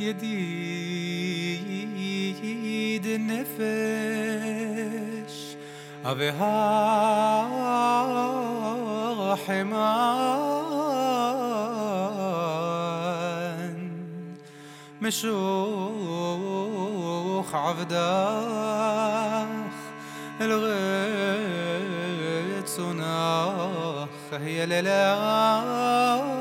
يديد النفش أبها حمان مشوخ عفداخ. الغيت صناخ هي للاخ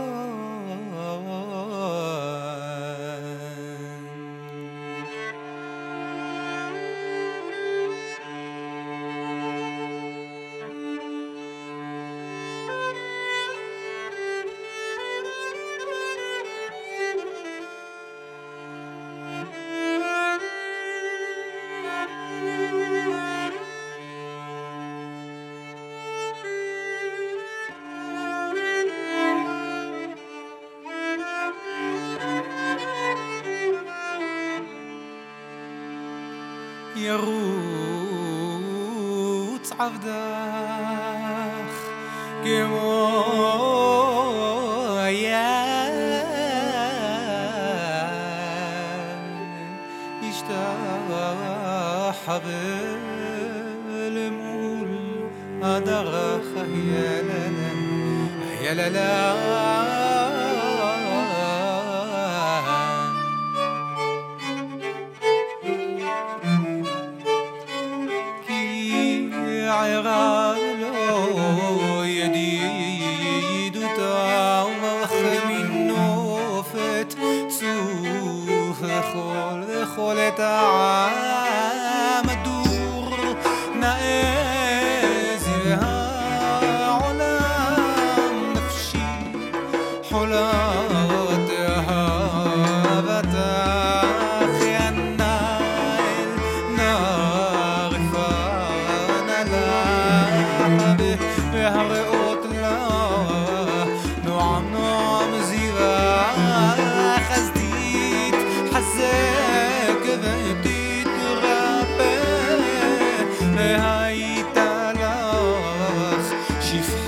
يروت عبدك كمو يا حبل مول لالا يا لالا تعامدور نقازرها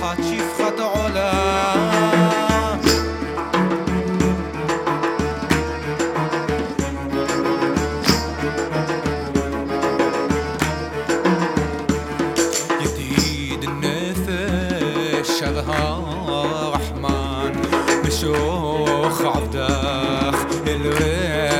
حتشفخت علا النفس شغها رحمن مشوخ عبدخ الوين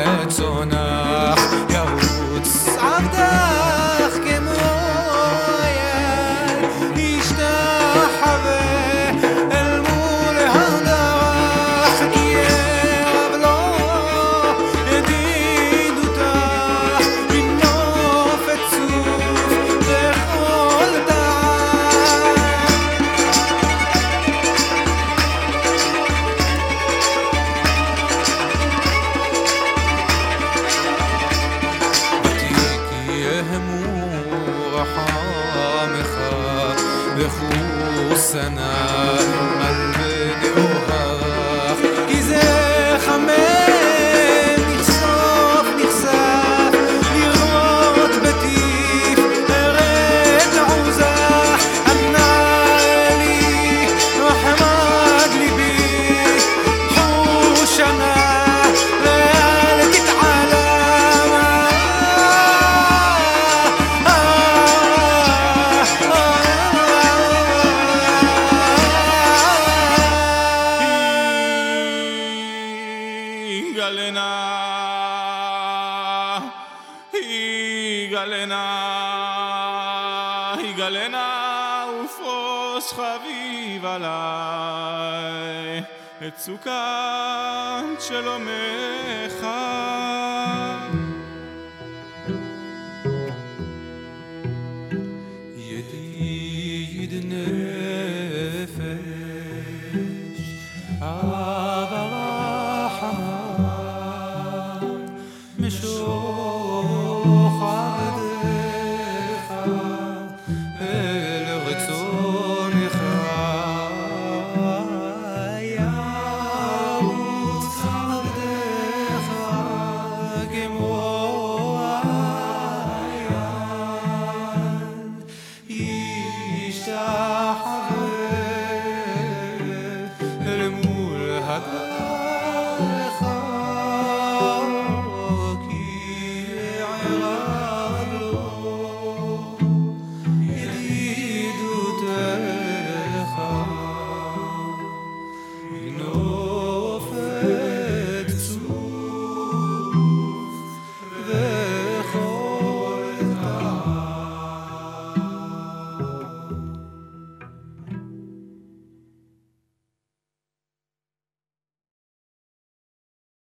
سنة قلبي وهاخ كي زي خمس Galena, Galena, Galena, ופרוס חביב עליי את סוכת שלומך. ידיד נפש אבל רחמן So.